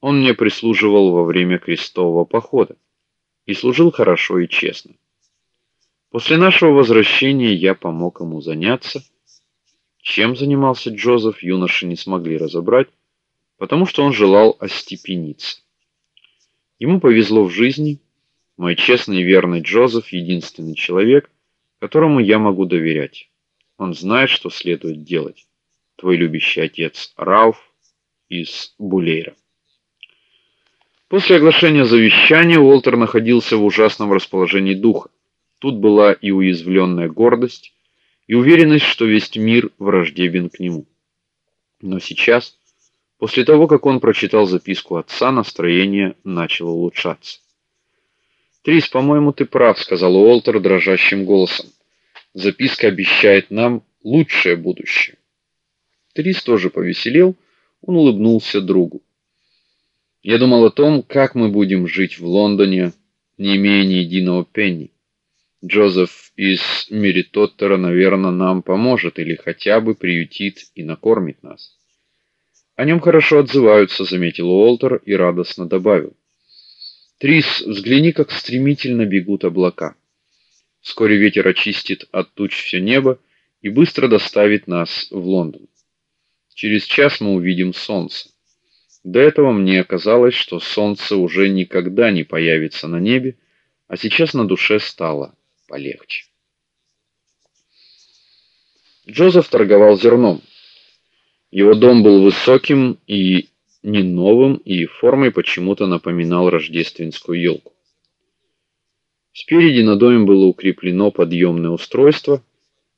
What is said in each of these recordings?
Он мне прислуживал во время крестового похода и служил хорошо и честно. После нашего возвращения я помог ему заняться. Чем занимался Джозеф, юноши не смогли разобрать, потому что он желал остепениться. Ему повезло в жизни. Мой честный и верный Джозеф единственный человек, которому я могу доверять. Он знает, что следует делать. Твой любящий отец Рауф из Булейра. После оглашения завещания Уолтер находился в ужасном расположении духа. Тут была и уязвленная гордость, и уверенность, что весь мир враждебен к нему. Но сейчас, после того, как он прочитал записку отца, настроение начало улучшаться. "Трис, по-моему, ты прав", сказал Уолтер дрожащим голосом. "Записка обещает нам лучшее будущее". Трис тоже повеселел, он улыбнулся другу. Я думал о том, как мы будем жить в Лондоне, не имея ни единого пенни. Джозеф из Меритоттера, наверное, нам поможет или хотя бы приютит и накормит нас. О нем хорошо отзываются, заметил Уолтер и радостно добавил: Трис, взгляни, как стремительно бегут облака. Вскоре ветер очистит от туч все небо и быстро доставит нас в Лондон. Через час мы увидим солнце. До этого мне казалось, что солнце уже никогда не появится на небе, а сейчас на душе стало полегче. Джозеф торговал зерном. Его дом был высоким и не новым, и формой почему-то напоминал рождественскую елку. Спереди на доме было укреплено подъемное устройство,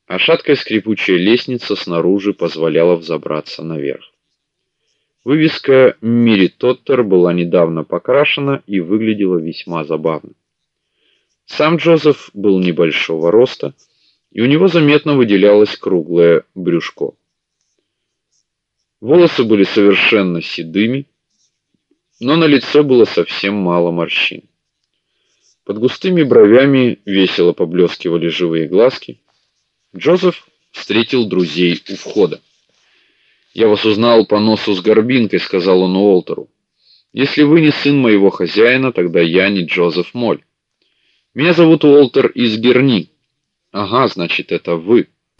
а шаткая скрипучая лестница снаружи позволяла взобраться наверх. Вывеска Миритоттер была недавно покрашена и выглядела весьма забавно. Сам Джозеф был небольшого роста, и у него заметно выделялось круглое брюшко. Волосы были совершенно седыми, но на лице было совсем мало морщин. Под густыми бровями весело поблескивали живые глазки. Джозеф встретил друзей у входа. Я вас узнал по носу с горбинкой, сказал он Уолтеру. Если вы не сын моего хозяина, тогда я не Джозеф Моль. Меня зовут Уолтер из Герни. Ага, значит, это вы.